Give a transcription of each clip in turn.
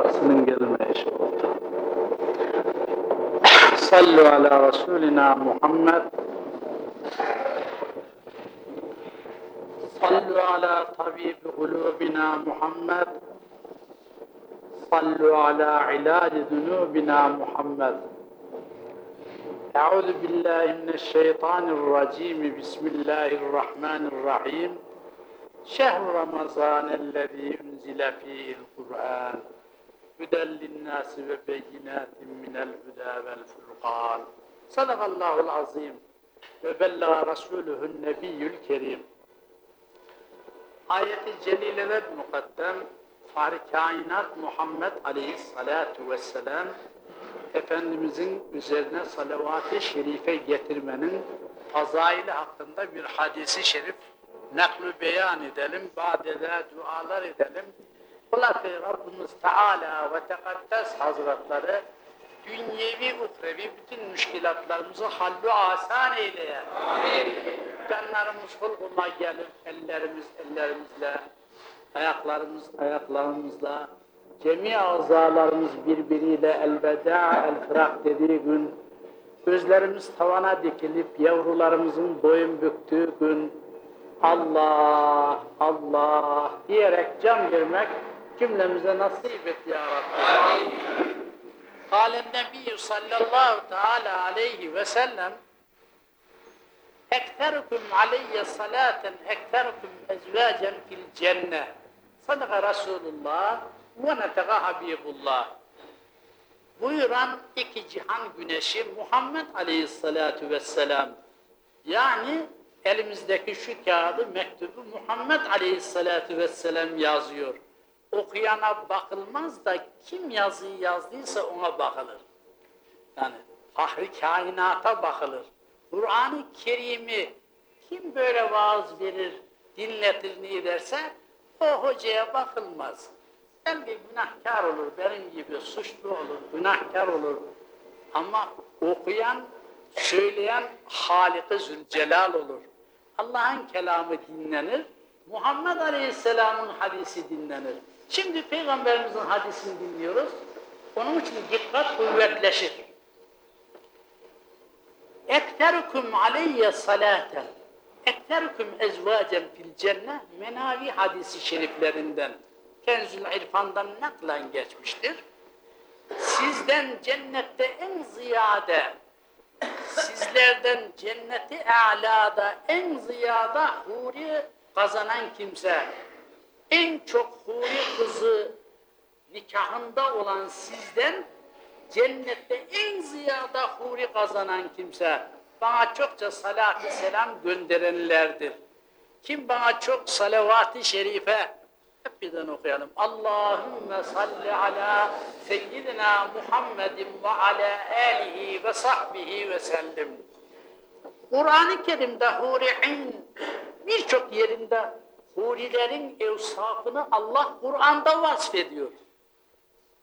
taksinin gelme işi oldu. Sallu ala Resulina Muhammed Sallu ala tabibi kulubina Muhammed Sallu ala ilaci zunubina Muhammed أعوذ بالله من الشيطان الرجيم بسم الله الرحمن الرحيم شهر رمضان الذي أنزل فيه القرآن hüden linnâsi ve beyinâtin minel hüdâ vel furqân. Sadakallâhul azîm ve bellâ rasûlühün nebiyyül kerim. Ayet-i celilede mukaddem Fahri Kainat Muhammed Aleyhisselatu Vesselam Efendimizin üzerine salavat-ı şerife getirmenin fazaili hakkında bir hadisi şerif naklu beyan edelim, badede dualar edelim. Ola ki Rabbimiz Teala ve Tekaddes Hazretleri dünyevi, uhrevi bütün müşkilatlarımızı hallu asan eyleye. Amin. Canlarımız hulguma gelir, ellerimiz ellerimizle, ayaklarımız ayaklarımızla, cemi azalarımız birbiriyle elveda, el fırak dediği gün, gözlerimiz tavana dikilip yavrularımızın boyun büktüğü gün, Allah, Allah diyerek can vermek cümlemize nasip et ya Rabbi. Kâlen Nebiyyü sallallahu teala aleyhi ve sellem ekterukum aleyye salaten ekterukum ezvacen fil cenne sadaka Resulullah ve netega Habibullah buyuran iki cihan güneşi Muhammed aleyhissalatu vesselam yani elimizdeki şu kağıdı mektubu Muhammed aleyhissalatu vesselam yazıyor. Okuyana bakılmaz da kim yazıyı yazdıysa ona bakılır. Yani fahri kainata bakılır. Kur'an-ı Kerim'i kim böyle vaaz verir, dinletir ne ederse o hocaya bakılmaz. Belki günahkar olur, benim gibi suçlu olur, günahkar olur. Ama okuyan, söyleyen Halik-i Zülcelal olur. Allah'ın kelamı dinlenir, Muhammed Aleyhisselam'ın hadisi dinlenir. Şimdi Peygamberimizin hadisini dinliyoruz. Onun için dikkat kuvvetleşir. Ekterukum aleyye salaten ekterukum ezvacen fil cennet menavi hadisi şeriflerinden Kenzül İrfan'dan naklen geçmiştir. Sizden cennette en ziyade sizlerden cenneti a'lada en ziyade huri kazanan kimse en çok huri kızı nikahında olan sizden cennette en ziyade huri kazanan kimse bana çokça salatü selam gönderenlerdir. Kim bana çok salavat-ı şerife hep birden okuyalım. Allahümme salli ala seyyidina Muhammedin ve ala alihi ve sahbihi ve sellim. Kur'an-ı Kerim'de huri'in birçok yerinde hurilerin evsafını Allah Kur'an'da vasfediyor.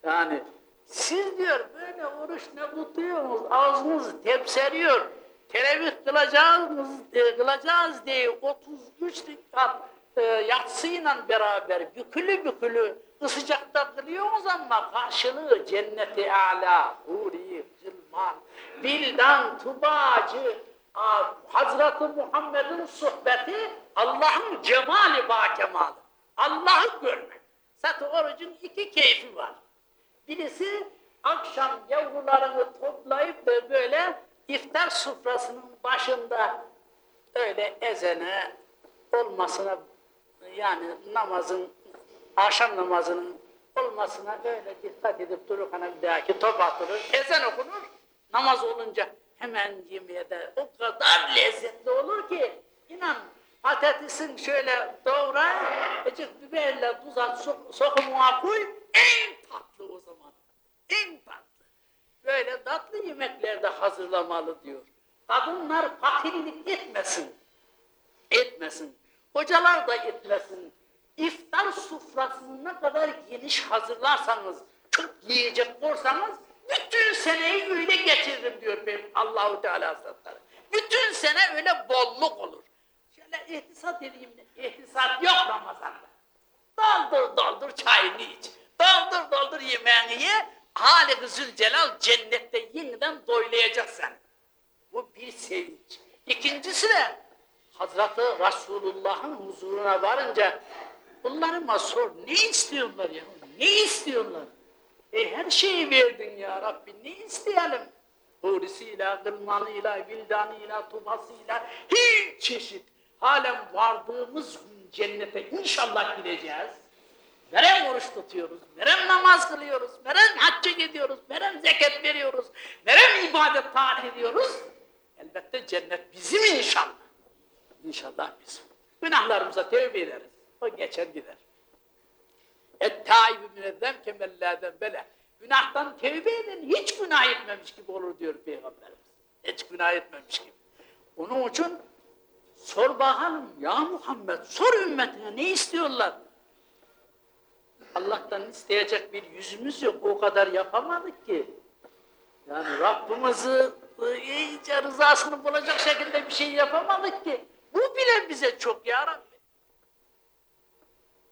Yani siz diyor böyle oruç ne tutuyorsunuz, ağzınız tepseriyor, televih kılacağız, e, kılacağız diye 33 rekat e, yatsıyla beraber bükülü bükülü ısıcakta kılıyoruz ama karşılığı cenneti ala, huri, zilman, bildan, tubacı, Hazreti Muhammed'in sohbeti Allah'ın cemali bakemalı. Allah'ı görmek. Zaten orucun iki keyfi var. Birisi akşam yavrularını toplayıp da böyle iftar sofrasının başında öyle ezene olmasına yani namazın akşam namazının olmasına böyle dikkat edip dururken bir dahaki top atılır, ezan okunur, namaz olunca hemen yemeğe de o kadar lezzetli olur ki inan patatesin şöyle doğra, ecik biberle tuz at, sok, sokumuna koy, en tatlı o zaman. En tatlı. Böyle tatlı yemeklerde hazırlamalı diyor. Kadınlar fakirlik etmesin. Etmesin. Hocalar da etmesin. İftar sufrasını ne kadar geniş hazırlarsanız, çok yiyecek olsanız, bütün seneyi öyle geçiririm diyor benim Allahu Teala Hazretleri. Bütün sene öyle bolluk olur. Şöyle ihtisat edeyim de, ihtisat yok Ramazan'da. Doldur doldur çayını iç. Doldur doldur yemeğini ye. Halik-i Zülcelal cennette yeniden doylayacak seni. Bu bir sevinç. İkincisi de Hazreti Resulullah'ın huzuruna varınca bunlarıma sor ne istiyorlar ya? Ne istiyorlar? E her şeyi verdin ya Rabbi ne isteyelim? Hurisiyle, gılmanıyla, vildanıyla, tubasıyla hiç çeşit. Halen vardığımız gün cennete inşallah gideceğiz. Merem oruç tutuyoruz, merem namaz kılıyoruz, merem hacca gidiyoruz, merem zekat veriyoruz, merem ibadet taat ediyoruz. Elbette cennet bizim inşallah. İnşallah bizim. Günahlarımıza tevbe ederiz. O geçer gider. Et-tâibü münezzem kemellâden bele. Günahtan tevbe eden hiç günah etmemiş gibi olur diyor Peygamberimiz. Hiç günah etmemiş gibi. Onun için sor bakalım ya Muhammed sor ümmetine ne istiyorlar? Allah'tan isteyecek bir yüzümüz yok. O kadar yapamadık ki. Yani Rabbimizi iyice rızasını bulacak şekilde bir şey yapamadık ki. Bu bile bize çok ya Rabbi.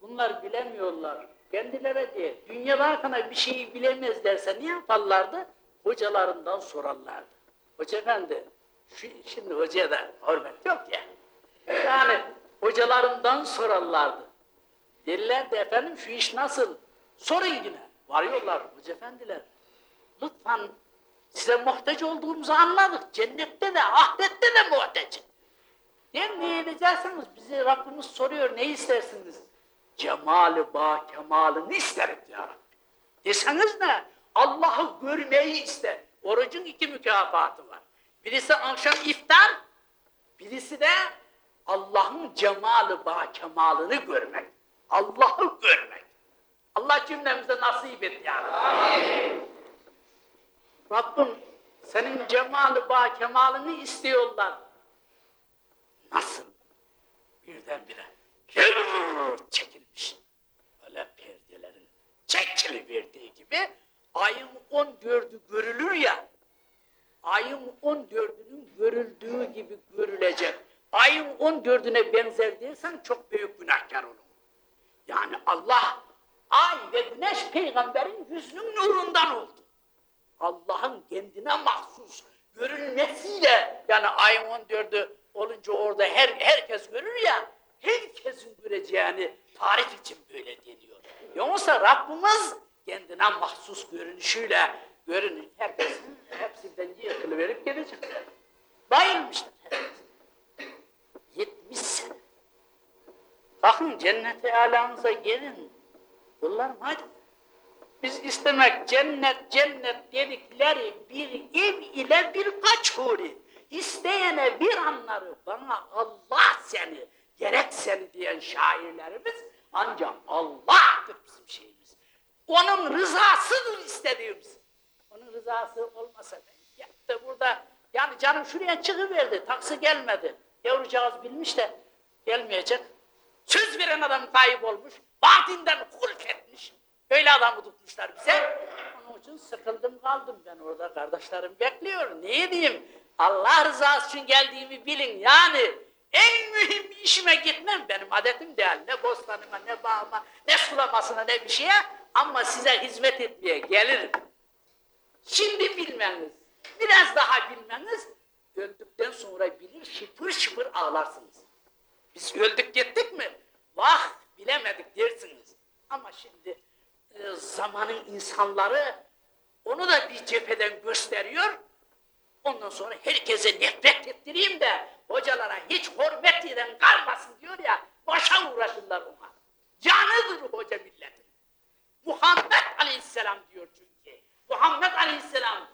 Bunlar bilemiyorlar. Kendileri diye dünyada hakkında bir şeyi bilemezlerse ne yaparlardı? Hocalarından sorarlardı. Hoca efendi, şu, şimdi hocaya da hürmet yok ya. Yani hocalarından sorarlardı. Derler de efendim şu iş nasıl? Sorun yine. Varıyorlar hoca efendiler. Lütfen size muhtaç olduğumuzu anladık. Cennette de ahirette de muhtaç. Ne, ne edeceksiniz? Bizi Rabbimiz soruyor ne istersiniz? Cemali ba kemalini isterim ya Rabbi. Deseniz ne? Allah'ı görmeyi ister. Orucun iki mükafatı var. Birisi akşam iftar, birisi de Allah'ın cemali ba kemalini görmek. Allah'ı görmek. Allah cümlemize nasip et ya Rabbi. Rabbim senin cemali ba kemalini istiyorlar. Nasıl? Birdenbire çekilmiş. Öyle perdelerin çekiliverdiği gibi ayın on dördü görülür ya, ayın on dördünün görüldüğü gibi görülecek. Ayın on dördüne benzer değilsen çok büyük günahkar olur. Yani Allah ay ve güneş peygamberin yüzünün nurundan oldu. Allah'ın kendine mahsus görünmesiyle yani ayın on dördü olunca orada her herkes görür ya herkesin göreceğini tarif için böyle deniyor. Yoksa Rabbimiz kendine mahsus görünüşüyle görünür. Herkes hepsinden yıkılıverip gelecek. Bayılmışlar herkes. 70 sene. Bakın cennete alanıza gelin. Kullarım hadi. Biz istemek cennet cennet dedikleri bir ev ile birkaç huri. İsteyene bir anları bana Allah seni, gerek seni diyen şairlerimiz ancak Allah'tır bizim şeyimiz. Onun rızasıdır istediğimiz. Onun rızası olmasa ben yattı burada yani canım şuraya çıkıverdi, taksi gelmedi. Yavrucağız bilmiş de gelmeyecek. Söz veren adam kayıp olmuş, batinden kulk etmiş. Öyle adamı tutmuşlar bize. Onun için sıkıldım kaldım ben orada. Kardeşlerim bekliyor. Ne diyeyim? Allah rızası için geldiğimi bilin. Yani en mühim işime gitmem benim adetim değil. Ne bostanıma, ne bağıma, ne sulamasına, ne bir şeye. Ama size hizmet etmeye gelirim. Şimdi bilmeniz, biraz daha bilmeniz, öldükten sonra bilir şıpır şıpır ağlarsınız. Biz öldük gittik mi? Vah bilemedik dersiniz. Ama şimdi e, zamanın insanları onu da bir cepheden gösteriyor. Ondan sonra herkese nefret ettireyim de hocalara hiç hürmet eden kalmasın diyor ya başa uğraşırlar ona. Canıdır hoca milletin. Muhammed Aleyhisselam diyor çünkü. Muhammed Aleyhisselam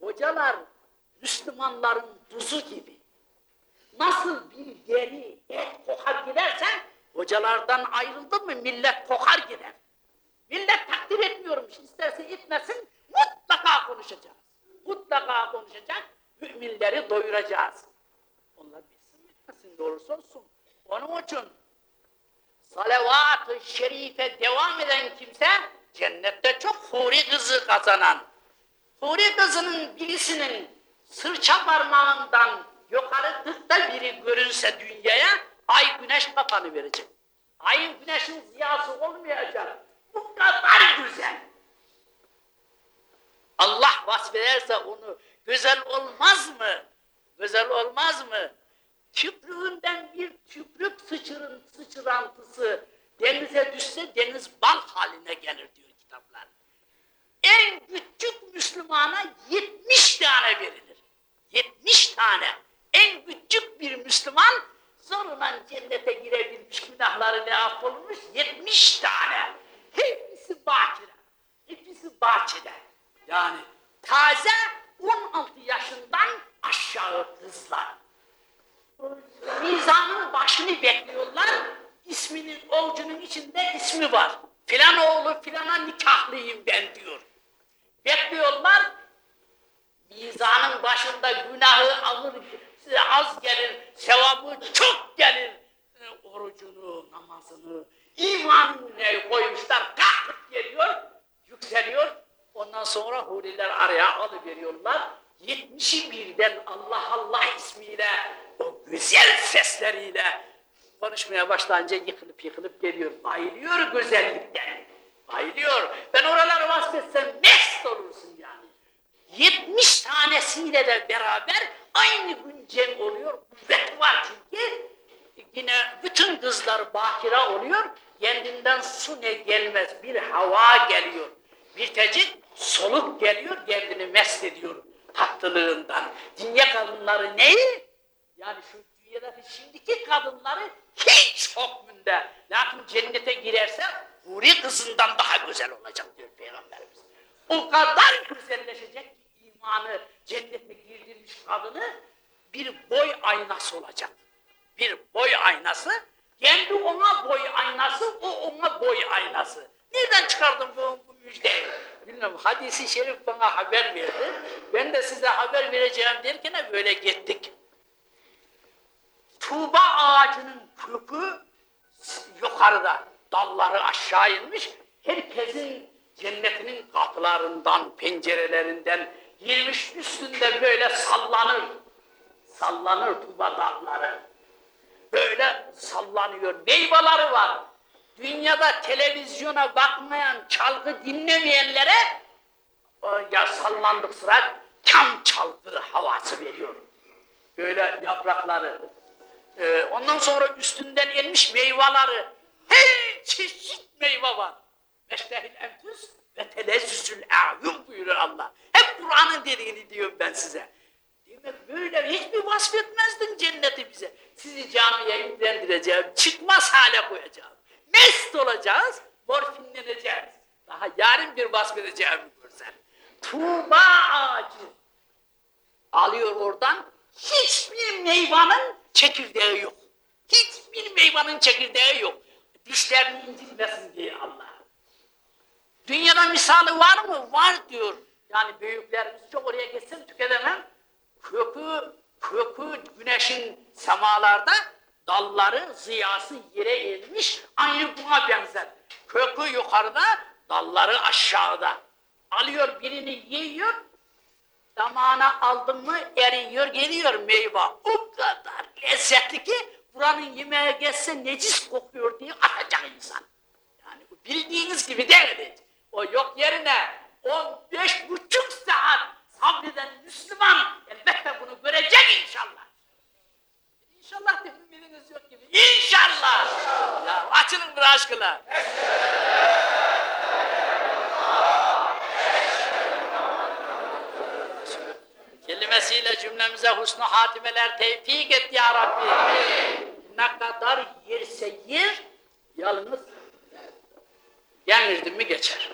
hocalar Müslümanların tuzu gibi. Nasıl bir deri et kokar gidersen hocalardan ayrıldın mı millet kokar gider. Millet takdir etmiyormuş. İsterse etmesin mutlaka konuşacağız. Mutlaka konuşacak. Müminleri doyuracağız. Onlar bilsin etmesin ne olursa olsun. Onun için salavat-ı şerife devam eden kimse cennette çok huri kızı kazanan. Huri kızının birisinin sırça parmağından yukarı tıkta biri görünse dünyaya ay güneş kafanı verecek. Ayın güneşin ziyası olmayacak. Bu kadar vasfederse onu güzel olmaz mı? Güzel olmaz mı? Tüprüğünden bir tüprük sıçırın, sıçrantısı denize düşse deniz bal haline gelir diyor kitaplar. En küçük Müslümana 70 tane verilir. 70 tane. En küçük bir Müslüman zorla cennete girebilmiş günahları ne affolmuş? 70 tane. Hepsi bakire. Hepsi bahçede. Yani taze 16 yaşından aşağı kızlar. Mizanın başını bekliyorlar. İsminin ovcunun içinde ismi var. Filan oğlu filana nikahlıyım ben diyor. Bekliyorlar. Mizanın başında günahı ağır, az gelir, sevabı çok gelir. E, orucunu, namazını, imanını koymuşlar, kalkıp geliyor, yükseliyor. Ondan sonra huriler araya alıveriyorlar. Yetmişi birden Allah Allah ismiyle, o güzel sesleriyle konuşmaya başlayınca yıkılıp yıkılıp geliyor. Bayılıyor güzellikten. Bayılıyor. Ben oraları vasfetsem mest olursun yani. 70 tanesiyle de beraber aynı gün cem oluyor. Kuvvet var çünkü. Yine bütün kızlar bakira oluyor. Kendinden su ne gelmez. Bir hava geliyor. Bir tecik soluk geliyor. Kendini mest ediyor tatlılığından. Dünya kadınları neyi? Yani şu dünyadaki şimdiki kadınları hiç hükmünde. Lakin cennete girerse huri kızından daha güzel olacak diyor Peygamberimiz. O kadar güzelleşecek ki imanı cennete girdirmiş kadını bir boy aynası olacak. Bir boy aynası, kendi ona boy aynası, o ona boy aynası. Nereden çıkardın bu, bu müjdeyi? Bilmem hadisi şerif bana haber verdi. Ben de size haber vereceğim derken böyle gittik. Tuğba ağacının kökü yukarıda, dalları aşağı inmiş. Herkesin cennetinin kapılarından, pencerelerinden girmiş üstünde böyle sallanır. Sallanır tuba dalları. Böyle sallanıyor. Meyveleri var. Dünyada televizyona bakmayan, çalgı dinlemeyenlere ya sallandık sıra tam çalgı havası veriyor. Böyle yaprakları. Ee, ondan sonra üstünden inmiş meyveleri. Her çeşit meyve var. Meştehil enfüs ve telezzüzül a'yun buyurur Allah. Hep Kur'an'ın dediğini diyorum ben size. Demek böyle hiçbir vasfetmezdin cenneti bize. Sizi camiye yüklendireceğim, çıkmaz hale koyacağım. Mest olacağız, morfinleneceğiz. Daha yarın bir vasfedeceğimi görsen. Tuğba ağacı alıyor oradan, hiçbir meyvanın çekirdeği yok. Hiçbir meyvanın çekirdeği yok. Dişlerini incitmesin diye Allah. Dünyada misali var mı? Var diyor. Yani büyüklerimiz çok oraya geçsem tüketemem. Kökü, kökü güneşin semalarda dalları ziyası yere eğilmiş aynı buna benzer. Kökü yukarıda, dalları aşağıda. Alıyor birini yiyor, damağına aldın mı eriyor geliyor meyve. O kadar lezzetli ki buranın yemeğe geçse necis kokuyor diye atacak insan. Yani bildiğiniz gibi değil. O yok yerine 15 buçuk saat sabreden Müslüman elbette bunu görecek inşallah. İnşallah de ümidiniz yok gibi. İnşallah. Ya açılın bir aşkına. Kelimesiyle cümlemize husnu hatimeler tevfik et ya Rabbi. Ne kadar yerse yer, yalnız yenirdi mi geçer.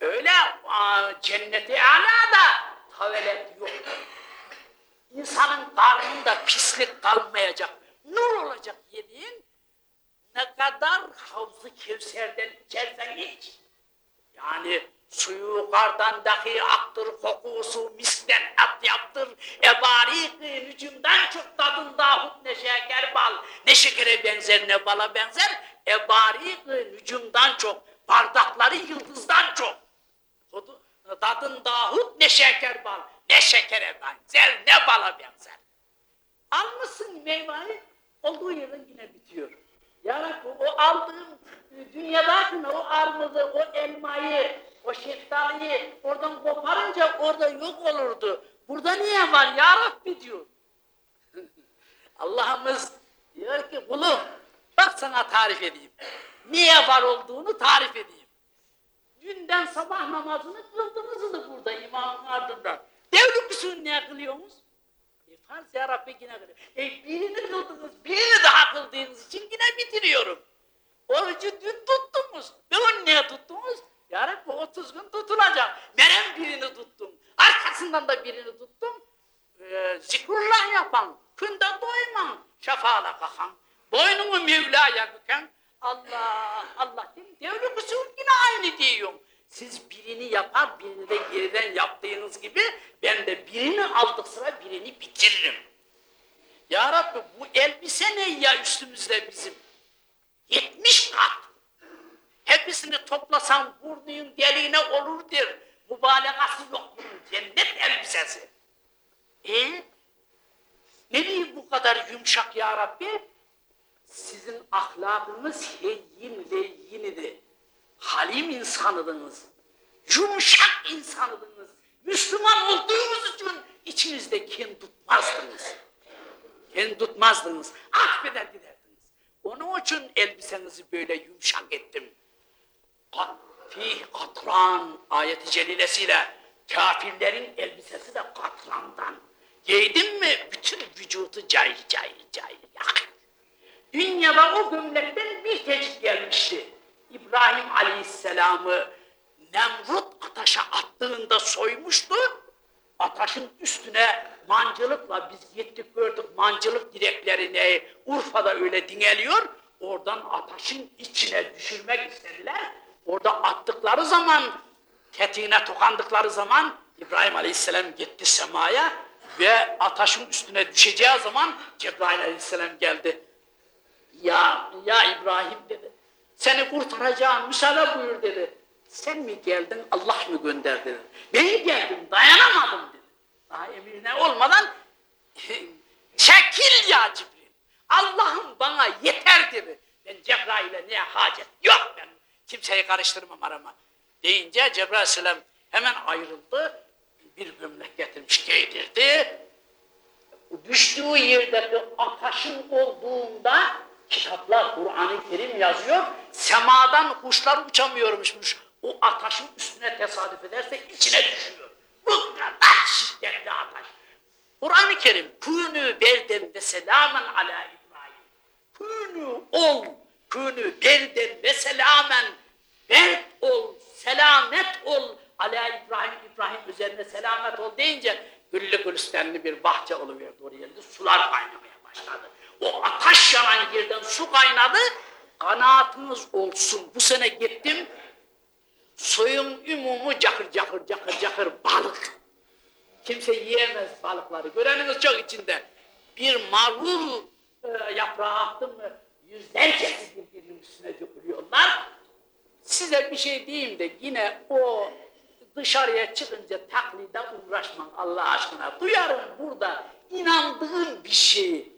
Öyle aa, cenneti alada tavelet yok. İnsanın karnında pislik kalmayacak. Nur olacak yediğin. Ne kadar havzu kevserden içersen iç. Yani suyu yukarıdan dahi aktır, kokusu miskten at yaptır. Ebarik hücumdan çok tadında hut ne şeker bal. Ne şekere benzer ne bala benzer. Ebarik hücumdan çok. Bardakları yıldızdan çok. Tadın dahut ne şeker bal, ne şekere benzer, ne bala benzer. Almışsın meyveyi, olduğu yerden yine bitiyor. Ya o aldığım dünyadakine o armudu, o elmayı, O şeftaliyi oradan koparınca orada yok olurdu. Burada niye var ya Rabbi diyor. Allah'ımız diyor ki kulum bak sana tarif edeyim. Niye var olduğunu tarif edeyim. Dünden sabah namazını kıldınız burada imamın ardından. Devlet usulü niye kılıyorsunuz? E farz ya Rabbi yine kılıyor. E birini kıldınız, birini daha kıldığınız için yine bitiriyorum. Orucu dün tuttunuz. Onu niye tuttunuz? Ya Rabbi 30 gün tutulacak. Veren birini tuttum. Arkasından da birini tuttum. Ee, zikrullah yapan, künde doyman, şafağla kakan, boynunu Mevla'ya büken, Allah, Allah değil Devlet usul yine aynı diyorum. Siz birini yapar, birini de geriden yaptığınız gibi ben de birini aldık sıra birini bitiririm. Ya Rabbi bu elbise ne ya üstümüzde bizim? 70 kat. Hepsini toplasan burnun deliğine olur der. Mübalağası yok bunun cennet elbisesi. E ne diyeyim bu kadar yumuşak ya Rabbi? Sizin ahlakınız heyyin leyyin idi. Halim insanıdınız. Yumuşak insanıdınız. Müslüman olduğunuz için içinizde kin tutmazdınız. Kin tutmazdınız. Affeder giderdiniz. Onun için elbisenizi böyle yumuşak ettim. Fih katran ayeti celilesiyle kafirlerin elbisesi de katrandan. Giydin mi bütün vücudu cayır cayır cayır yakar. Dünyada o gömlekten bir tecik gelmişti. İbrahim Aleyhisselam'ı Nemrut ataşa attığında soymuştu. Ataşın üstüne mancılıkla biz gittik gördük mancılık direklerini Urfa'da öyle dineliyor. Oradan ataşın içine düşürmek istediler. Orada attıkları zaman tetiğine tokandıkları zaman İbrahim Aleyhisselam gitti semaya ve ataşın üstüne düşeceği zaman Cebrail Aleyhisselam geldi. Ya, ya İbrahim dedi. Seni kurtaracağım, müsaade buyur dedi. Sen mi geldin, Allah mı gönderdi dedi. Ben geldim, dayanamadım dedi. Daha emrine olmadan çekil ya Cibril. Allah'ım bana yeter dedi. Ben Cebrail'e niye hacet yok ben. Kimseyi karıştırmam arama. Deyince Cebrail Aleyhisselam hemen ayrıldı. Bir gömlek getirmiş giydirdi. Düştüğü yerdeki ataşın olduğunda kitaplar Kur'an-ı Kerim yazıyor. Semadan kuşlar uçamıyormuşmuş. O ataşın üstüne tesadüf ederse içine düşüyor. Bu kadar şiddetli ataş. Kur'an-ı Kerim kûnü berden ve selamen ala İbrahim. Kûnü ol, kûnü berden ve selamen berd ol, selamet ol ala İbrahim, İbrahim üzerine selamet ol deyince güllü gülistanlı bir bahçe oluverdi oraya. Sular kaynamaya başladı. O ateş yanan yerden su kaynadı. Kanaatınız olsun. Bu sene gittim. Suyun ümumu cakır cakır cakır cakır balık. Kimse yiyemez balıkları. Göreniniz çok içinde. Bir marul e, yaprağı attım mı yüzlerce birbirinin üstüne dökülüyorlar. Size bir şey diyeyim de yine o dışarıya çıkınca taklide uğraşmam Allah aşkına. Duyarım burada inandığım bir şeyi,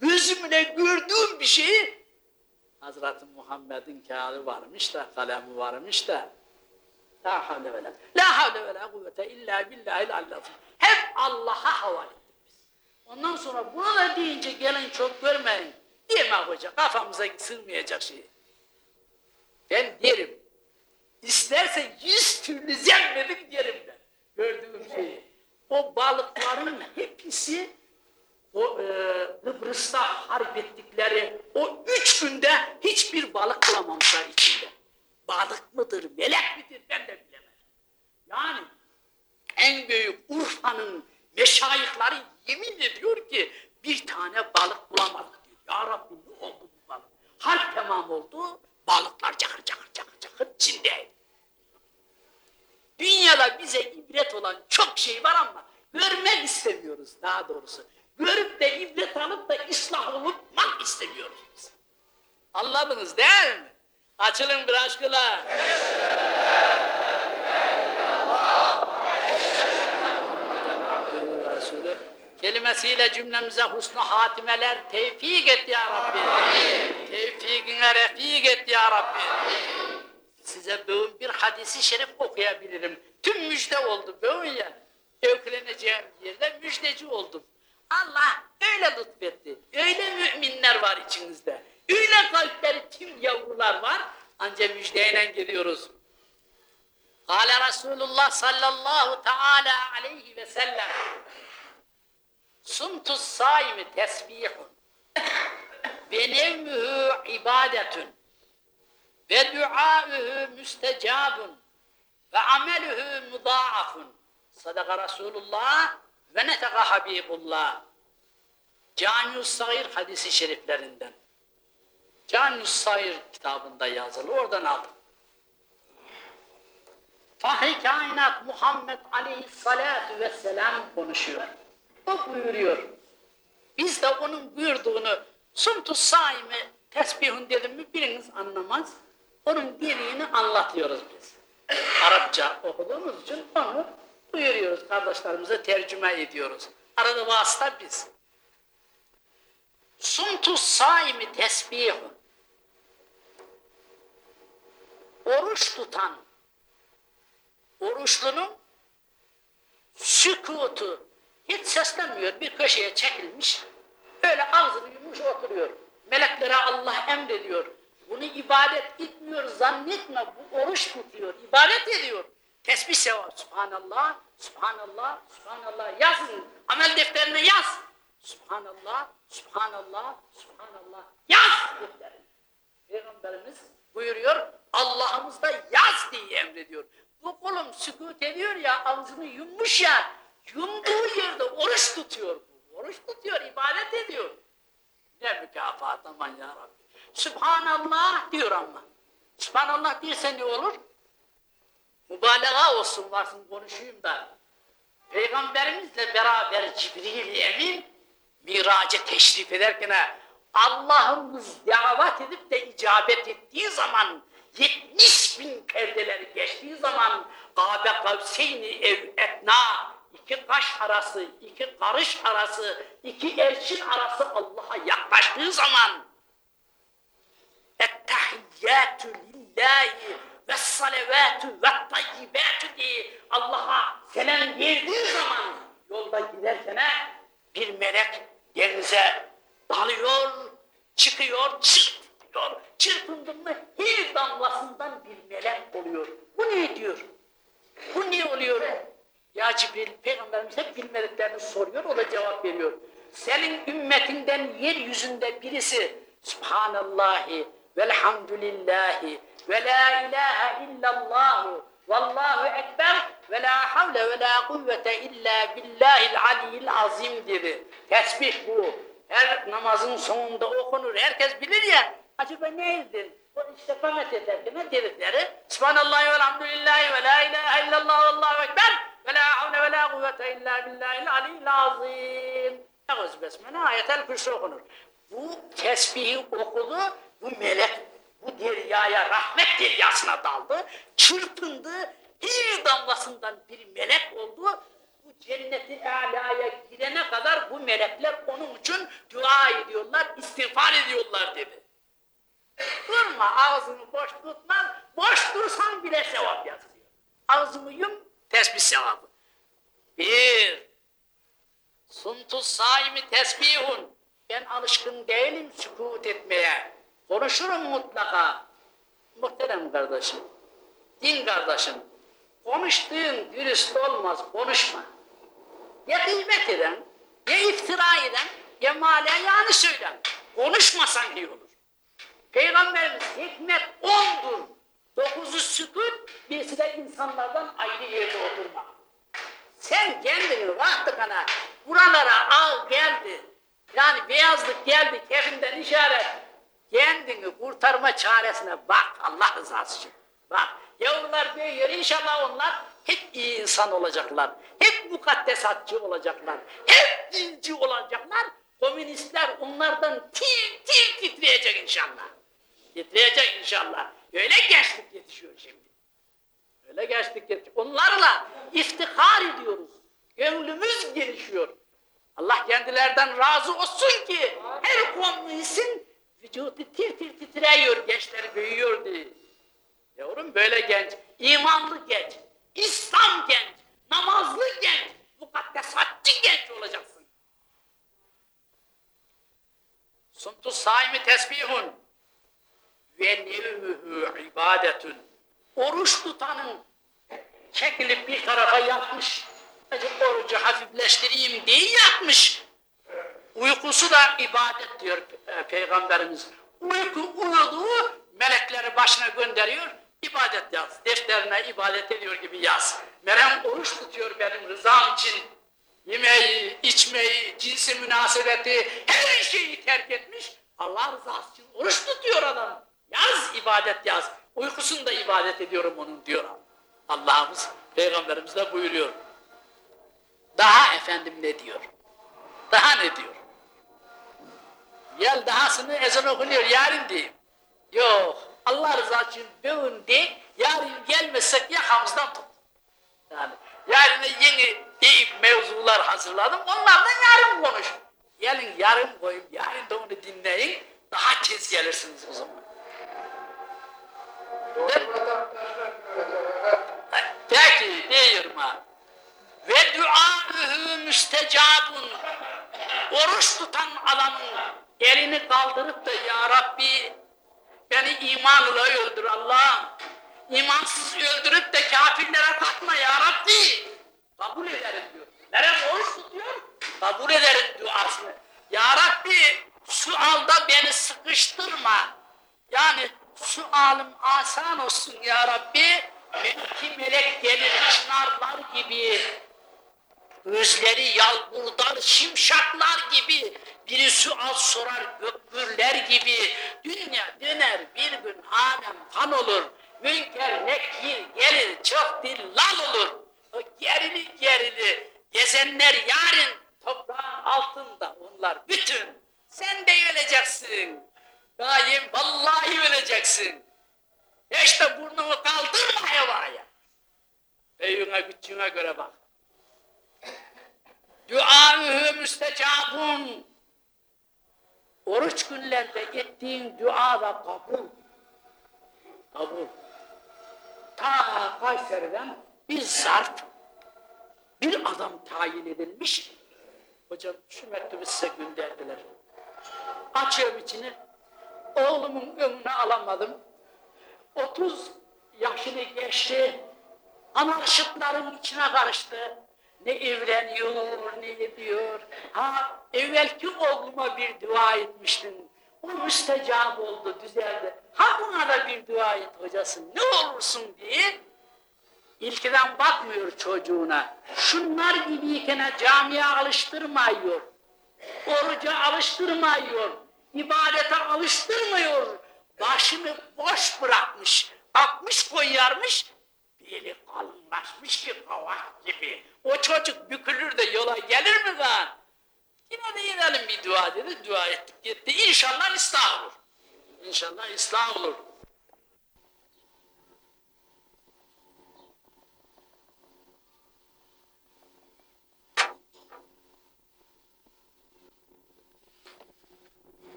gözümle gördüğüm bir şeyi Hazreti Muhammed'in kağıdı varmış da, kalemi varmış da La havle ve la, la havle ve la kuvvete illa billahil allazim. Hep Allah'a havale ettik biz. Ondan sonra bunu da deyince gelin çok görmeyin. Diyeme hoca kafamıza sığmayacak şey. Ben derim. İsterse yüz türlü zemmedin derim ben. Gördüğüm şeyi. O balıkların hepsi o e, Kıbrıs'ta harp ettikleri o üç günde hiçbir balık bulamamışlar içinde. Balık mıdır, melek midir ben de bilemem. Yani en büyük Urfa'nın meşayihleri yemin ediyor ki bir tane balık bulamadık diyor. Ya Rabbi ne oldu bu balık? Harp tamam oldu, balıklar cakır cakır cakır cakır içindeydi. Dünyada bize ibret olan çok şey var ama görmek istemiyoruz daha doğrusu. Görüp de ibret alıp da ıslah olmak istemiyoruz biz. Anladınız değil mi? Açılın bir. Resulü kelimesiyle cümlemize husnu hatimeler tevfik et ya Rabbi. Tevfikine refik et ya Rabbi. size bugün bir hadisi şerif okuyabilirim. Tüm müjde oldu bugün ya. Öyküleneceğim yerde müjdeci oldum. Allah öyle lütfetti. Öyle müminler var içinizde. Öyle kalpleri tim yavrular var. Ancak müjdeyle geliyoruz. Kale Resulullah sallallahu teala aleyhi ve sellem Sumtus saimi tesbihun ve nevmühü ibadetun ve duauhu müstecabun ve ameluhu mudaafun sadaka Resulullah ve neteka Habibullah Camius Sair hadisi şeriflerinden Camius Sair kitabında yazılı oradan aldım Fahri kainat Muhammed aleyhissalatu vesselam konuşuyor. O buyuruyor. Biz de onun buyurduğunu sumtu saimi tesbihun dedim mi biriniz anlamaz. Onun diliğini anlatıyoruz biz. Arapça okuduğumuz için onu buyuruyoruz kardeşlerimize tercüme ediyoruz. Arada vasıta biz. Sumtu saimi tesbihun. Oruç tutan oruçlunun sükutu hiç seslenmiyor. Bir köşeye çekilmiş. Öyle ağzını yumuş oturuyor. Meleklere Allah emrediyor. Bunu ibadet etmiyor zannetme. Bu oruç tutuyor. ibadet ediyor. Tesbih sevap. Subhanallah, Subhanallah, Subhanallah. Yazın. Amel defterine yaz. Subhanallah, Subhanallah, Subhanallah. Yaz defterine. Peygamberimiz buyuruyor. Allah'ımız da yaz diye emrediyor. Bu kulum sükut ediyor ya, ağzını yummuş ya, yumduğu yerde oruç tutuyor. Oruç tutuyor, ibadet ediyor. Ne mükafat aman ya Rabbi. Subhanallah diyor ama. Subhanallah derse ne olur? Mübalağa olsun varsın konuşayım da. Peygamberimizle beraber Cibril Emin miraca teşrif ederken Allah'ımız davet edip de icabet ettiği zaman 70 bin perdeleri geçtiği zaman Kabe Kavseyni ev etna iki kaş arası, iki karış arası, iki elçin arası Allah'a yaklaştığı zaman ettehiyyatü lillahi ve salavatü ve tayyibatü diye Allah'a selam verdiği zaman yolda giderken bir melek denize dalıyor, çıkıyor, çık diyor. Çırpındın mı her damlasından bir melek oluyor. Bu ne diyor? Bu ne oluyor? Ya Cibril Peygamberimiz hep bilmediklerini soruyor, o da cevap veriyor. Senin ümmetinden yeryüzünde birisi Subhanallahi velhamdülillahi ve la ilahe illallahu vallahu ekber ve la havle ve la kuvvete illa billahil aliyyil azim dedi. Tesbih bu. Her namazın sonunda okunur. Herkes bilir ya. Acaba neydi? O işte kamet ederken ne dedikleri? Subhanallah ve elhamdülillahi ve la ilahe illallah ve allahu ekber ve la havle ve la kuvvete illa billahil aliyyil azim. Eûzü besmele ayetel kürsü okunur. Bu tesbihi okudu, bu melek bu deryaya, rahmet deryasına daldı, çırpındı, bir damlasından bir melek oldu. Bu cenneti alaya gidene kadar bu melekler onun için dua ediyorlar, istiğfar ediyorlar dedi. Durma ağzını boş tutma, boş dursan bile sevap yazılıyor. Ağzımı yum, tesbih sevabı. Bir, suntus saimi tesbihun. Ben alışkın değilim sükut etmeye. Konuşurum mutlaka. Muhterem kardeşim, din kardeşim, konuştuğun dürüst olmaz, konuşma. Ya gıybet eden, ya iftira eden, ya male yani söylen. Konuşmasan iyi olur. Peygamberimiz hikmet ondur. Dokuzu sükut, birisi de insanlardan ayrı yerde oturmak. Sen kendini vakti kana buralara al geldi. Yani beyazlık geldi kefinden işaret. Kendini kurtarma çaresine bak Allah rızası için. Bak yavrular büyüyor inşallah onlar hep iyi insan olacaklar. Hep mukaddesatçı olacaklar. Hep dinci olacaklar. Komünistler onlardan tir tir titreyecek inşallah. Titreyecek inşallah. Öyle gençlik yetişiyor şimdi. Öyle gençlik yetişiyor. Onlarla iftihar ediyoruz. Gönlümüz gelişiyor. Allah kendilerden razı olsun ki her komünistin vücudu tir tir titriyor, gençler büyüyor diye. Yavrum böyle genç, imanlı genç, İslam genç, namazlı genç, mukaddesatçı genç olacaksın. Suntu saimi tesbihun ve nevmühü ibadetün. Oruç tutanın çekilip bir tarafa yatmış. Orucu hafifleştireyim diye yatmış. Uykusu da ibadet diyor e, Peygamberimiz. Uyku uyuduğu melekleri başına gönderiyor. ibadet yaz. Defterine ibadet ediyor gibi yaz. Meryem oruç tutuyor benim rızam için. Yemeği, içmeyi, cinsi münasebeti, her şeyi terk etmiş. Allah rızası için oruç tutuyor adam. Yaz ibadet yaz. Uykusunda ibadet ediyorum onun diyor. Allah'ımız, Peygamberimiz de buyuruyor. Daha efendim ne diyor? Daha ne diyor? Gel dahasını ezan okunuyor yarın diyeyim. Yok Allah rızası için bugün de yarın gelmezsek yakamızdan tut. Yani yarın yeni deyip mevzular hazırladım onlardan yarın konuş. Gelin yarın koyup yarın da onu dinleyin daha tez gelirsiniz o zaman. Peki diyorum ha. Ve dua'ühü müstecabun. Oruç tutan adamın elini kaldırıp da ya Rabbi beni imanla öldür Allah'ım. İmansız öldürüp de kafirlere katma ya Rabbi. Kabul ederim diyor. Nerem oruç tutuyor? Kabul ederim duasını. Ya Rabbi sualda beni sıkıştırma. Yani sualım asan olsun ya Rabbi. Belki melek gelir çınarlar gibi Gözleri yalburdar şimşaklar gibi, sual sorar gökbürler gibi, dünya döner bir gün hanem kan olur, münker nekir gelir çok dillal olur. O gerili gerili, gezenler yarın toprağın altında onlar bütün. Sen de öleceksin. Daim vallahi öleceksin. İşte burnunu kaldırma hevaya. Beyine gücüne göre bak. Duaühü müstecabun. Oruç günlerde ettiğin dua da kabul. Kabul. Ta Kayseri'den bir zarf, bir adam tayin edilmiş. Hocam şu mektubu size gönderdiler. Açıyorum içini. Oğlumun önüne alamadım. 30 yaşını geçti. Anarşıkların içine karıştı. Ne evleniyor, ne ediyor. Ha evvelki oğluma bir dua etmiştin. O müstecap oldu, düzeldi. Ha buna da bir dua et hocası, ne olursun diye. İlkiden bakmıyor çocuğuna. Şunlar gibiyken camiye alıştırmıyor. Oruca alıştırmıyor. ibadete alıştırmıyor. Başını boş bırakmış. Akmış koyarmış. Beli kalınlaşmış ki kavak gibi. O çocuk bükülür de yola gelir mi lan? Yine de inelim bir dua dedi. Dua ettik gitti. İnşallah ıslah olur. İnşallah ıslah olur.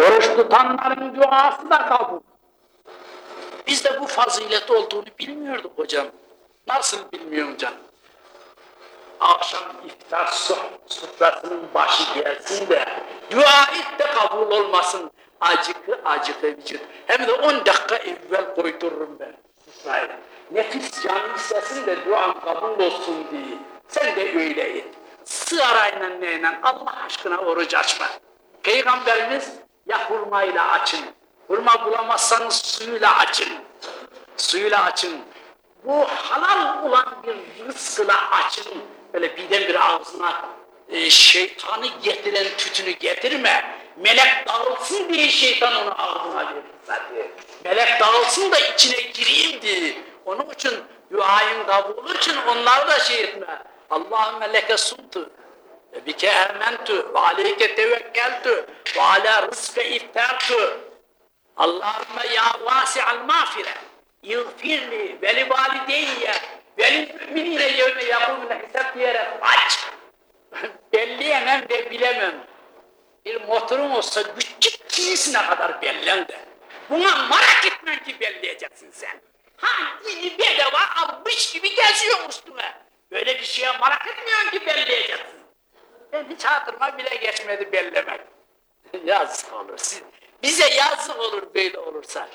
Oruç tutanların duası da kabul. Biz de bu fazilet olduğunu bilmiyorduk hocam. Nasıl bilmiyorum canım? Akşam iftar sofrasının başı gelsin de dua et de kabul olmasın. acıkı acıkı vücut. Hem de 10 dakika evvel koydururum ben. İsrail. Nefis canı istesin de duam kabul olsun diye. Sen de öyle et. Sığarayla neyle Allah aşkına oruç açma. Peygamberimiz ya hurmayla açın. Hurma bulamazsanız suyuyla açın. Suyuyla açın. Bu halal olan bir rızkla açın. Böyle birdenbire ağzına e, şeytanı getiren tütünü getirme. Melek dağılsın diye şeytan onu ağzına verir zaten. Melek dağılsın da içine gireyim diye. Onun için duayın kabulü için onlar da şey etme. Allahümme leke sumtu ve bike ementu ve aleyke tevekkeltu ve ala rızke iftartu. Allahümme ya vasi'al mağfire İğfirli ve li valideyye ve li müminine yevme yakumul hesap diyerek aç. Belleyemem ve bilemem. Bir motorum olsa küçük kilisine kadar bellen de. Buna merak etmen ki belleyeceksin sen. Ha dili bedava almış gibi geziyor üstüne. Böyle bir şeye merak etmiyorsun ki belleyeceksin. Ben hiç hatırıma bile geçmedi bellemek. yazık olur. Siz, bize yazık olur böyle olursa.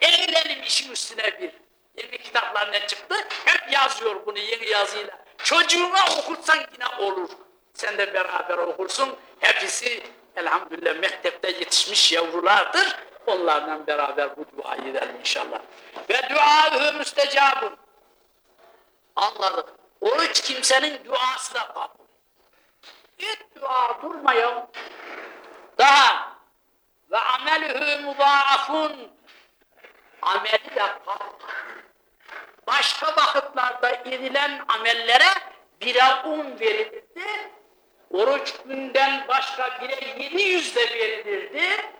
Eğlenelim işin üstüne bir. Yeni kitaplar ne çıktı? Hep yazıyor bunu yeni yazıyla. Çocuğuna okursan yine olur. Sen de beraber okursun. Hepsi elhamdülillah mektepte yetişmiş yavrulardır. Onlarla beraber bu duayı edelim inşallah. Ve duahü müstecabun. Anladık. Oruç kimsenin duası da kabul. Hiç dua durmayın. Daha ve amelühü mudaafun ameli de başka vakitlerde edilen amellere bire un verilirdi. Oruç günden başka bire yedi yüzde verilirdi.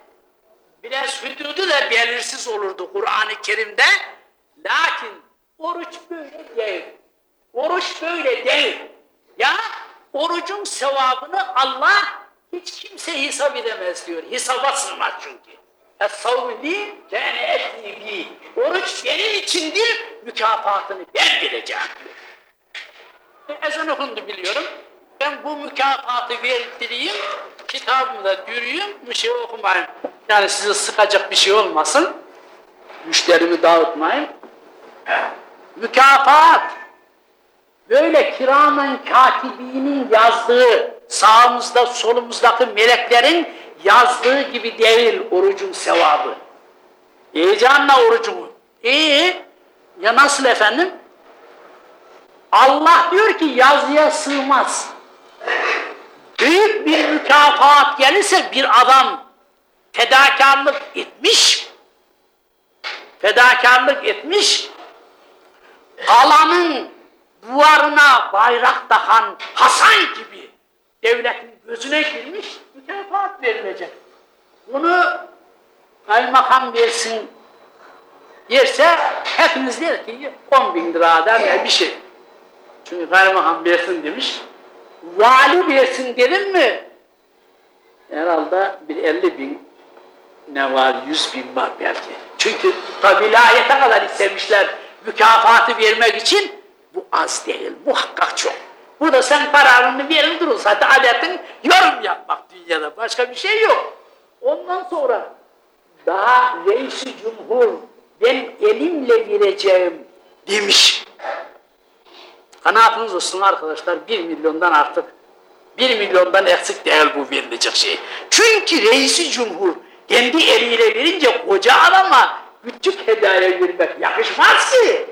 Biraz hüdudu da belirsiz olurdu Kur'an-ı Kerim'de. Lakin oruç böyle değil. Oruç böyle değil. Ya orucun sevabını Allah hiç kimse hesap edemez diyor. Hesaba sığmaz çünkü. Es-savli kâne etli Oruç benim içindir, mükafatını ben bileceğim diyor. E, ezan okundu biliyorum. Ben bu mükafatı verdireyim, kitabımda dürüyüm, bir şey okumayayım. Yani sizi sıkacak bir şey olmasın. Müşterimi dağıtmayın. Mükafat, böyle kiramen katibinin yazdığı, sağımızda solumuzdaki meleklerin yazdığı gibi değil orucun sevabı. Heyecanla orucumu. İyi. Ya nasıl efendim? Allah diyor ki yazıya sığmaz. Büyük bir mükafat gelirse bir adam fedakarlık etmiş, fedakarlık etmiş, alanın duvarına bayrak takan Hasan gibi devletin gözüne girmiş, mükafat verilecek. Bunu kaymakam versin yerse hepimiz der ki 10 bin liradan bir şey. Çünkü kaymakam versin demiş. Vali versin dedim mi? Herhalde bir 50 bin ne var, 100 bin var belki. Çünkü tabi vilayete kadar istemişler mükafatı vermek için bu az değil, muhakkak çok. Burada sen kararını verin durun. Zaten adetin yorum yapmak dünyada. Başka bir şey yok. Ondan sonra daha reis cumhur ben elimle vereceğim demiş. Kanaatınız olsun arkadaşlar bir milyondan artık bir milyondan eksik değil bu verilecek şey. Çünkü reisi cumhur kendi eliyle verince koca adama küçük hediye vermek yakışmaz ki.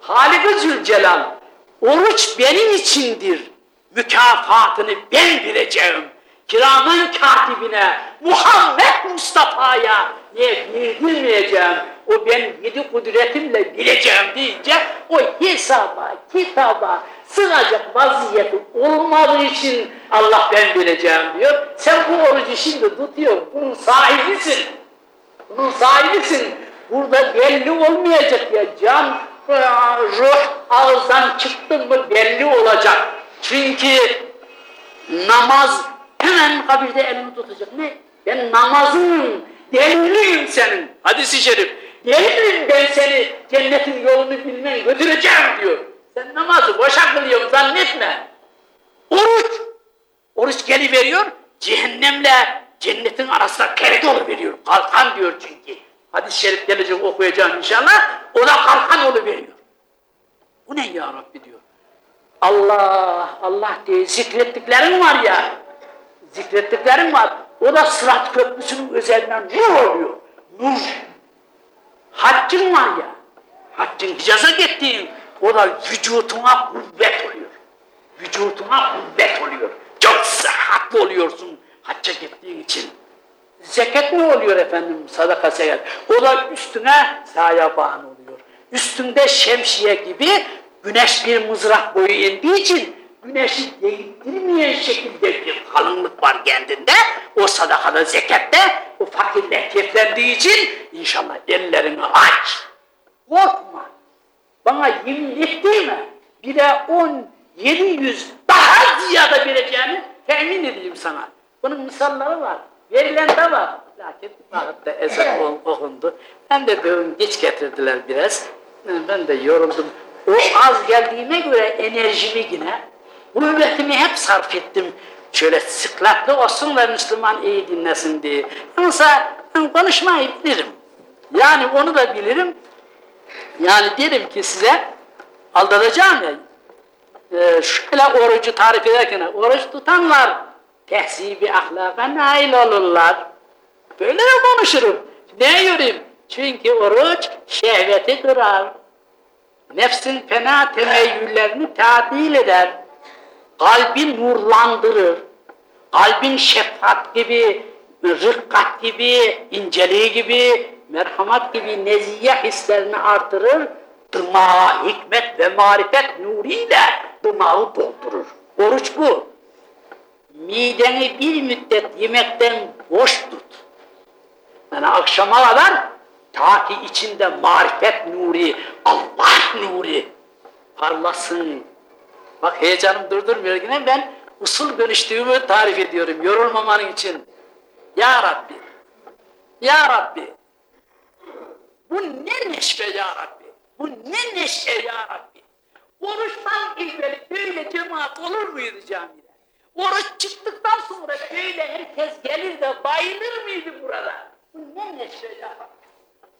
Halik-i Zülcelal Oruç benim içindir. Mükafatını ben bileceğim. Kiramen katibine, Muhammed Mustafa'ya niye bildirmeyeceğim? O ben yedi kudretimle bileceğim deyince o hesaba, kitaba sığacak vaziyeti olmadığı için Allah ben bileceğim diyor. Sen bu orucu şimdi tutuyor, bunun sahibisin. Bunun sahibisin. Burada belli olmayacak ya can ruh ağızdan çıktı mı belli olacak. Çünkü namaz hemen kabirde elini tutacak. Ne? Ben namazın deliliyim senin. Hadis-i şerif. Deliliyim ben seni cennetin yolunu bilmen götüreceğim diyor. Sen namazı boşa kılıyorsun zannetme. Oruç. Oruç geliveriyor. Cehennemle cennetin arasında perde veriyor. Kalkan diyor çünkü. Hadis-i şerif gelecek okuyacağım inşallah. O da kalkan veriyor. Bu ne ya Rabbi diyor. Allah, Allah diye zikrettiklerin var ya. Zikrettiklerin var. O da sırat köprüsünün üzerinden nur oluyor. Nur. Haccın var ya. Haccın Hicaz'a gittiğin o da vücutuna kuvvet oluyor. Vücutuna kuvvet oluyor. Çok sıhhatli oluyorsun hacca gittiğin için. Zekat ne oluyor efendim? Sadaka zekat. O da üstüne sayaban oluyor. Üstünde şemsiye gibi güneş bir mızrak boyu indiği için güneşi değdirmeyen şekilde bir kalınlık var kendinde. O sadakada, zekatte o fakirle keflendiği için inşallah ellerini aç. Korkma. Bana yemin ettirme. Bir de on, yedi yüz daha ziyade vereceğini temin edeyim sana. Bunun misalları var. Verilen var. Lakin vakitte ezan okundu. Ben de bugün geç getirdiler biraz. Ben de yoruldum. O az geldiğime göre enerjimi yine, kuvvetimi hep sarf ettim. Şöyle sıklatlı olsun ve Müslüman iyi dinlesin diye. Yoksa ben konuşmayı bilirim. Yani onu da bilirim. Yani derim ki size aldatacağım ya. E, şöyle orucu tarif ederken oruç tutanlar tehsibi ahlaka nail olurlar. Böyle konuşurum. Ne yürüyüm? Çünkü oruç şehveti kırar. Nefsin fena temeyyüllerini tatil eder. Kalbin nurlandırır. Kalbin şefkat gibi, rıkkat gibi, inceliği gibi, merhamet gibi neziye hislerini artırır. Dımağı hikmet ve marifet nuriyle dımağı doldurur. Oruç bu. Mideni bir müddet yemekten boş tut. Yani akşama kadar ta ki içinde marifet nuri, Allah nuri parlasın. Bak heyecanım durdurmuyor yine ben usul görüştüğümü tarif ediyorum yorulmamanın için. Ya Rabbi, Ya Rabbi, bu ne neşve Ya Rabbi, bu ne neşe Ya Rabbi. Oruçtan evvel böyle cemaat olur muydu camide? Oruç çıktıktan sonra böyle herkes gelir de bayılır mıydı burada? Bu ne neşe Ya.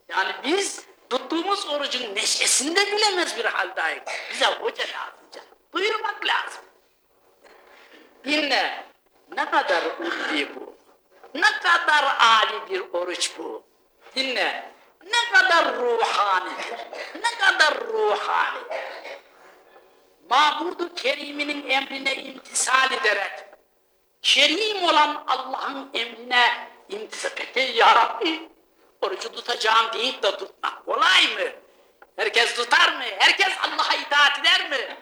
Yani biz tuttuğumuz orucun neşesini de bilemez bir haldeyiz. Bize hoca lazım canım. Buyurmak lazım. Dinle. Ne kadar ulvi bu. Ne kadar âli bir oruç bu. Dinle. Ne kadar ruhani. Ne kadar ruhani. Maburdu Kerim'inin emrine imtisal ederek Kerim olan Allah'ın emrine imtisal Peki ya Rabbi orucu tutacağım deyip de tutmak kolay mı? Herkes tutar mı? Herkes Allah'a itaat eder mi?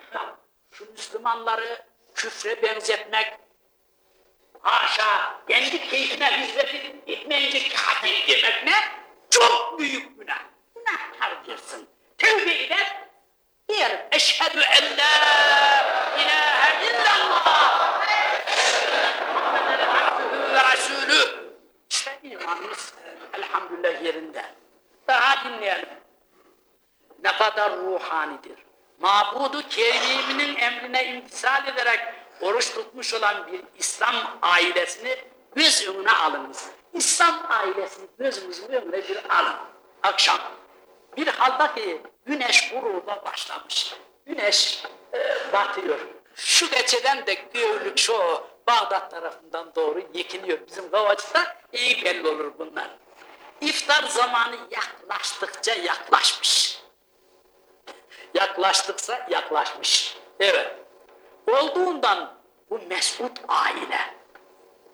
Şu Müslümanları küfre benzetmek, haşa kendi keyfine hizmet etmeyince katil demek ne? Çok büyük günah. Günahkar diyorsun. Tevbe eder, diyelim eşhedü en la ilahe illallah Muhammeden abdühü ve rasulü İşte imanımız elhamdülillah yerinde. Daha dinleyelim. Ne kadar ruhanidir. Mabudu keriminin emrine imtisal ederek oruç tutmuş olan bir İslam ailesini göz önüne alınız. İslam ailesini gözümüzün önüne bir alın. Akşam. Bir halde ki güneş guruba başlamış. Güneş e, batıyor. Şu geceden de göğlük şu Bağdat tarafından doğru yekiliyor. Bizim Kavacı'da iyi belli olur bunlar. İftar zamanı yaklaştıkça yaklaşmış. Yaklaştıkça yaklaşmış. Evet. Olduğundan bu mesut aile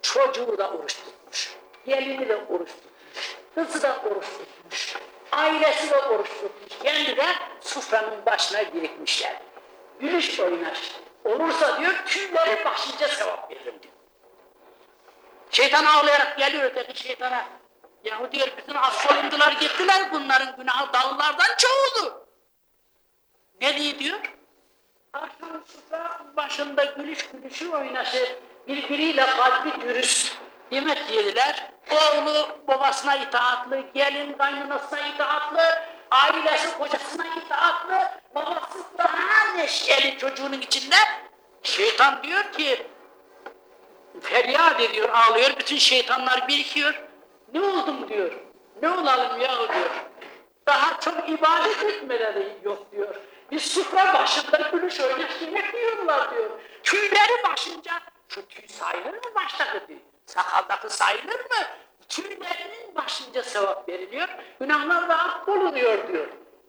çocuğu da oruç tutmuş. Gelini de oruç tutmuş. Kızı da oruç tutmuş. Ailesi de oruç tutmuş. Kendi de sufranın başına birikmişler. Gülüş oynaş. Olursa diyor tüyleri başınca sevap veririm diyor. Şeytan ağlayarak geliyor öteki şeytana. Yahu diyor bütün affolundular gittiler bunların günahı dallardan çoğuldu. Ne diyor diyor? Akşam sufra başında gülüş gülüşü oynaşır. Birbiriyle kalbi dürüst yemek yediler. Oğlu babasına itaatlı, gelin kaynanasına itaatlı, ailesi kocasına itaatlı, babası daha neşeli çocuğunun içinde. Şeytan diyor ki, feryat ediyor, ağlıyor, bütün şeytanlar birikiyor. Ne oldum diyor, ne olalım ya diyor. Daha çok ibadet etmeleri yok diyor. Bir sufra başında gülü şöyle yemek diyor. Tüyleri başınca, şu tüy sayılır mı baştaki Sakaldaki sayılır mı? Tüylerinin başınca sevap veriliyor, günahlar da affolunuyor diyor.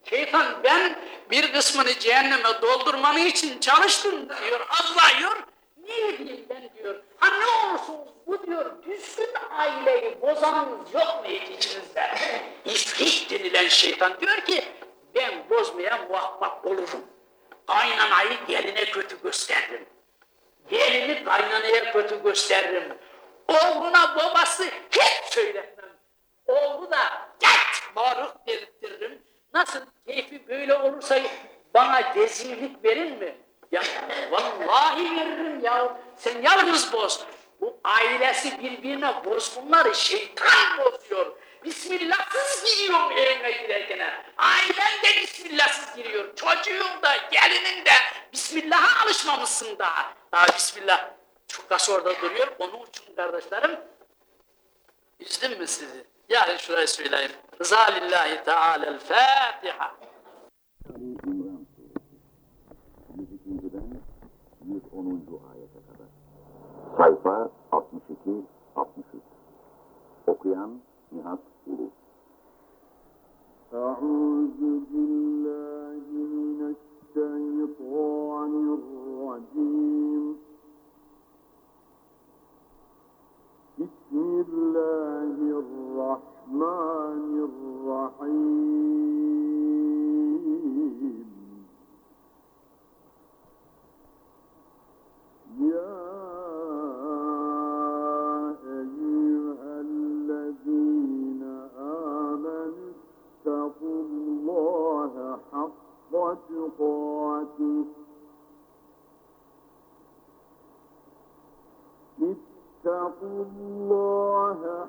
Şeytan ben bir kısmını cehenneme doldurmanı için çalıştım diyor, azlıyor. Ne diyeyim ben diyor. Ha ne olursunuz bu diyor düzgün aileyi bozanınız yok mu hiç içinizde? İfrit denilen şeytan diyor ki ben bozmaya muvaffak olurum. Kaynanayı geline kötü gösteririm. Gelini kaynanaya kötü gösteririm. Oğluna babası hiç söyletmem. Oğlu da git maruk dedirtirim. Nasıl keyfi böyle olursa bana vezirlik verir mi? Ya vallahi veririm ya. Sen yalnız boz. Bu ailesi birbirine bozgunları şeytan bozuyor. Bismillahsız giriyorum evine girerken. Ailen de bismillahsız giriyor. Çocuğun da, gelinin de Bismillah'a alışmamışsın daha. Daha Bismillah. Çukası orada duruyor. Onun için kardeşlerim üzdüm mü sizi? Yani şurayı söyleyeyim. Rıza lillahi teala'l Fatiha. 110. ayete kadar. Sayfa 62-63. Okuyan Nihat Ulu. أعوذ بالله من الشيطان الرجيم الله الرحمن الرحيم يا أيها الذين آمنوا اتقوا الله حق اتقوا الله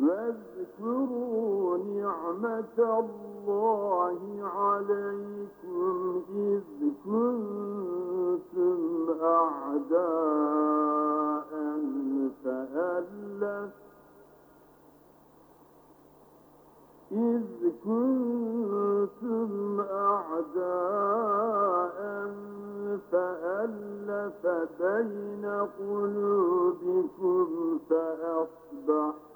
واذكروا نعمة الله عليكم إذ كنتم أعداء فألف إذ كنتم أعداء فألف بين قلوبكم فأصبحتم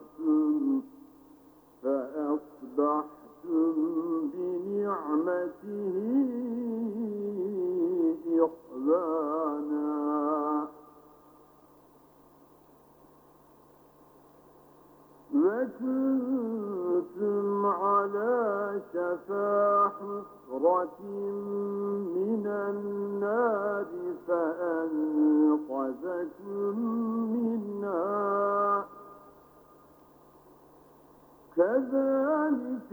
فأصبحتم بنعمته وكنتم على شفا حفرة من النار فأنقذكم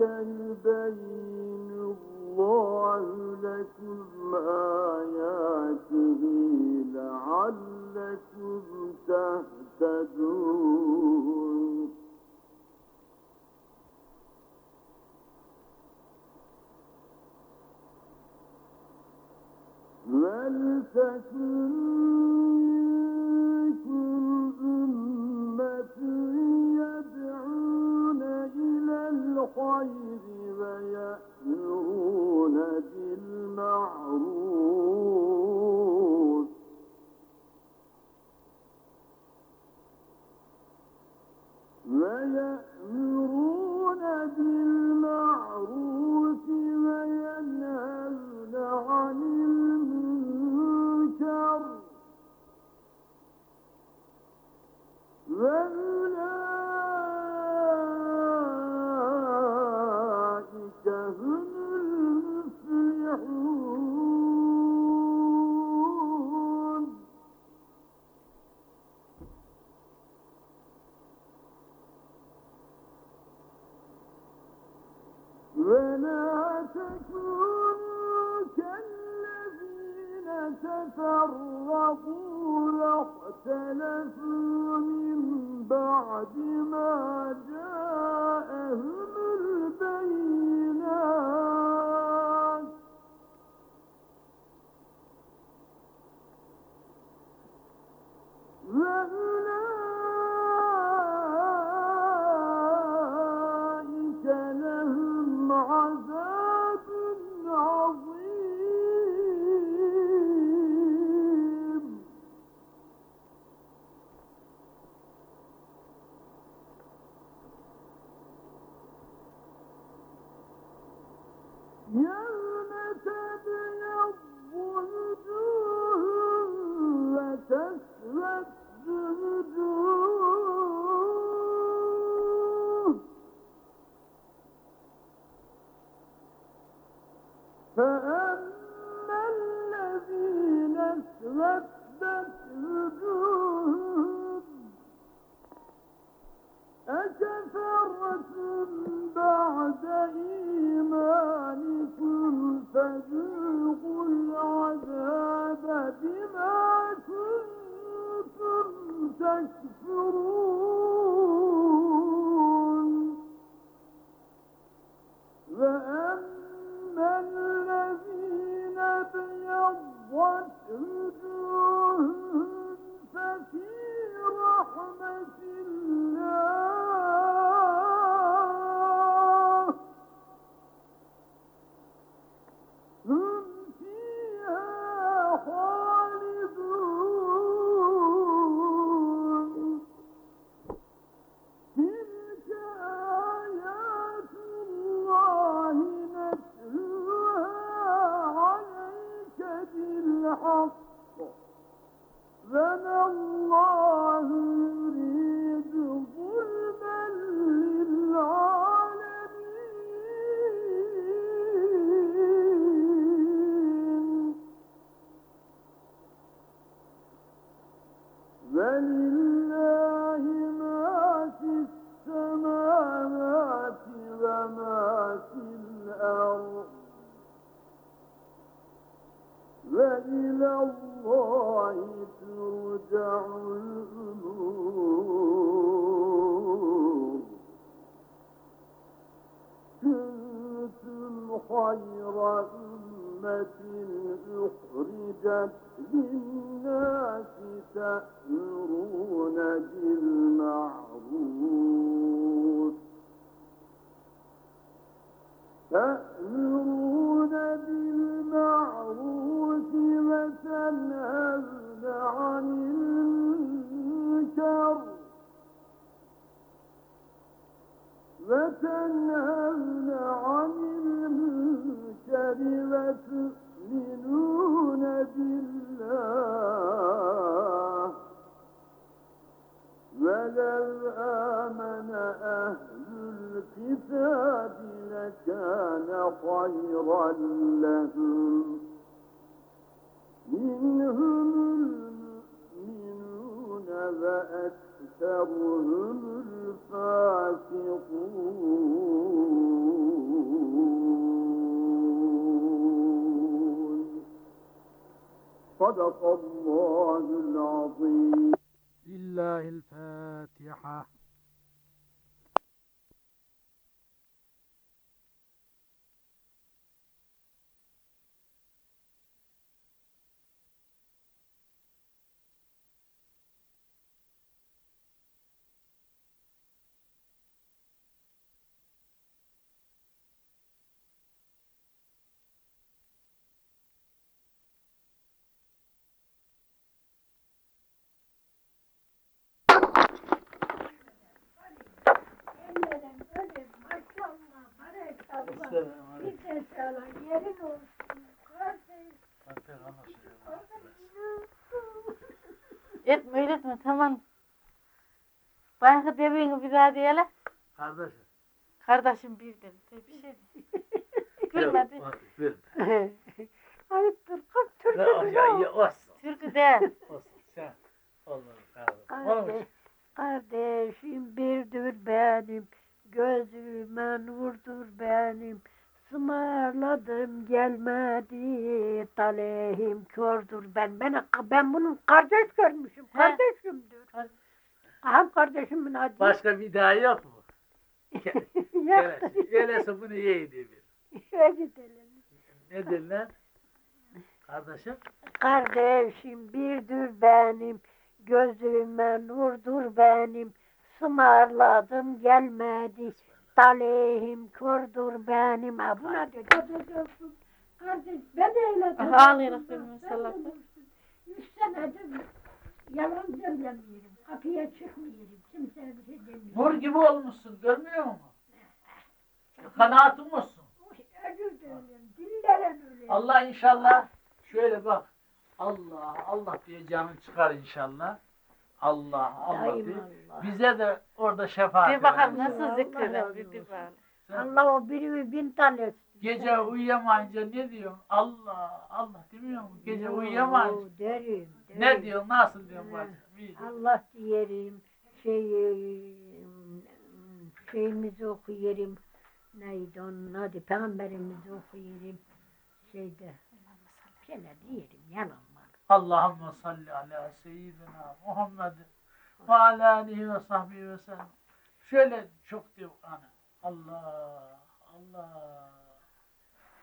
كذلك يبين الله لكم آياته لعلكم تهتدون. ولتكن صدق الله العظيم لله الفاتحة Bir ses yerin olsun. Etme etme tamam. Bayağı bebeğini bir daha diyele. Kardeşim. Kardeşim bir de bir şey. Gülmedi. Gülme. Ayıptır. Kalk türkü de o. Türkü de. Kardeşim bir birdir benim. Gözüme nurdur benim Sımırladım gelmedi talehim kördür ben ben ben bunun kardeş görmüşüm kardeşimdir. Aha kardeşimin adı. Başka bir daha yok mu? Gelesi bunu ye bir. Şöyle gidelim. Ne derler? Kardeşim? Kardeşim birdir benim, gözüme nurdur benim. Sımarladım gelmedi, talehim kördür benim. Ha buna dedi. Kardeş ben de öyle dedim. Ağlayarak dedim. Üç senedir yalan söylemiyorum. Kapıya çıkmıyorum. Kimseye bir şey demiyorum. Nur gibi olmuşsun görmüyor musun? Kanaatin olsun. Özür dilerim. Dillere öyle. Allah inşallah şöyle bak. Allah Allah diye canın çıkar inşallah. Allah Allah Daim. Allah. Bize de orada şefaat Bir bakalım versin. nasıl zikreder bir, bir bakalım. Allah o biri bin tane. Gece uyuyamayınca ne diyorsun? Allah Allah demiyor musun? Gece uyuyamayınca. Oo, Derim. Ne derim. diyorsun? Nasıl Evet. bacım? Allah diyelim, şey, şeyimizi okuyarım. Neydi onun adı? Peygamberimizi okuyarım. Şeyde, şöyle diyelim, yalan. Allahümme salli ala seyyidina Muhammed ve ala alihi ve sahbihi ve sellem. Şöyle çok diyor ana. Allah Allah.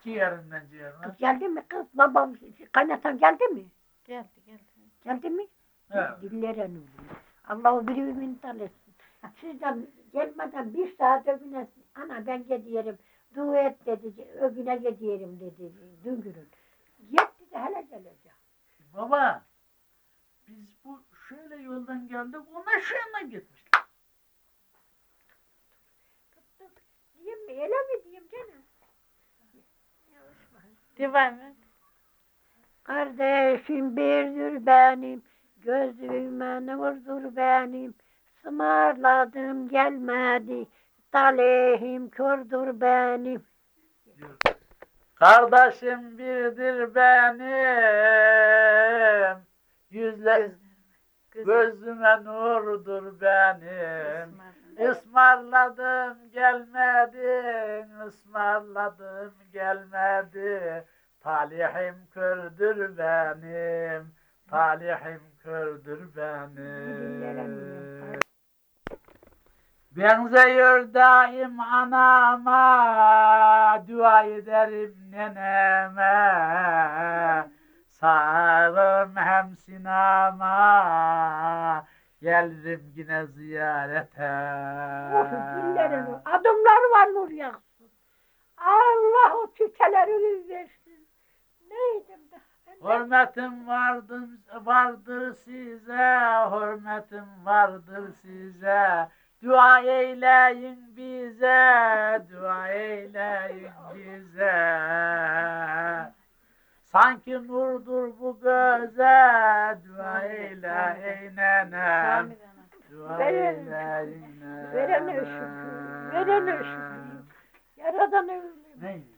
Ciğerinden ciğerine. Kız geldi mi kız? Babam, kaynatan geldi mi? Geldi geldi. Geldi mi? Evet. Dillere nuru. Allah o biri bin etsin. Sizden gelmeden bir saat öbüne, ana ben gidiyorum. Dua et dedi, öbüne gidiyorum dedi. Dün günün. Yetti de hele gelecek. Baba biz bu şöyle yoldan geldik onlar şu yandan gitmişler. Diyeyim mi? Öyle mi diyeyim canım? Devam et. Kardeşim birdir benim, gözüme nurdur benim. Sımarladım gelmedi, talehim kördür benim. Kardeşim birdir benim. Yüzle gözüme nurdur benim. Ismarladım gelmedin, ısmarladım gelmedi. Talihim kördür benim, talihim kördür benim. Benzeyor daim anama, dua ederim neneme. Sağım hem sinama, gelirim yine ziyarete. Of dillerini, adımlar var nur yaksın. Allah o çiteleri versin. Neydim de? Hürmetim vardır, vardır size, hürmetim vardır size. Dua eyleyin bize, dua eyleyin bize. Sanki nurdur bu göze, dua eyle ey nenem. Sami de ana. Dua eyle ey nenem. Verene şükür, verene şükür. Yaradan. Neydi?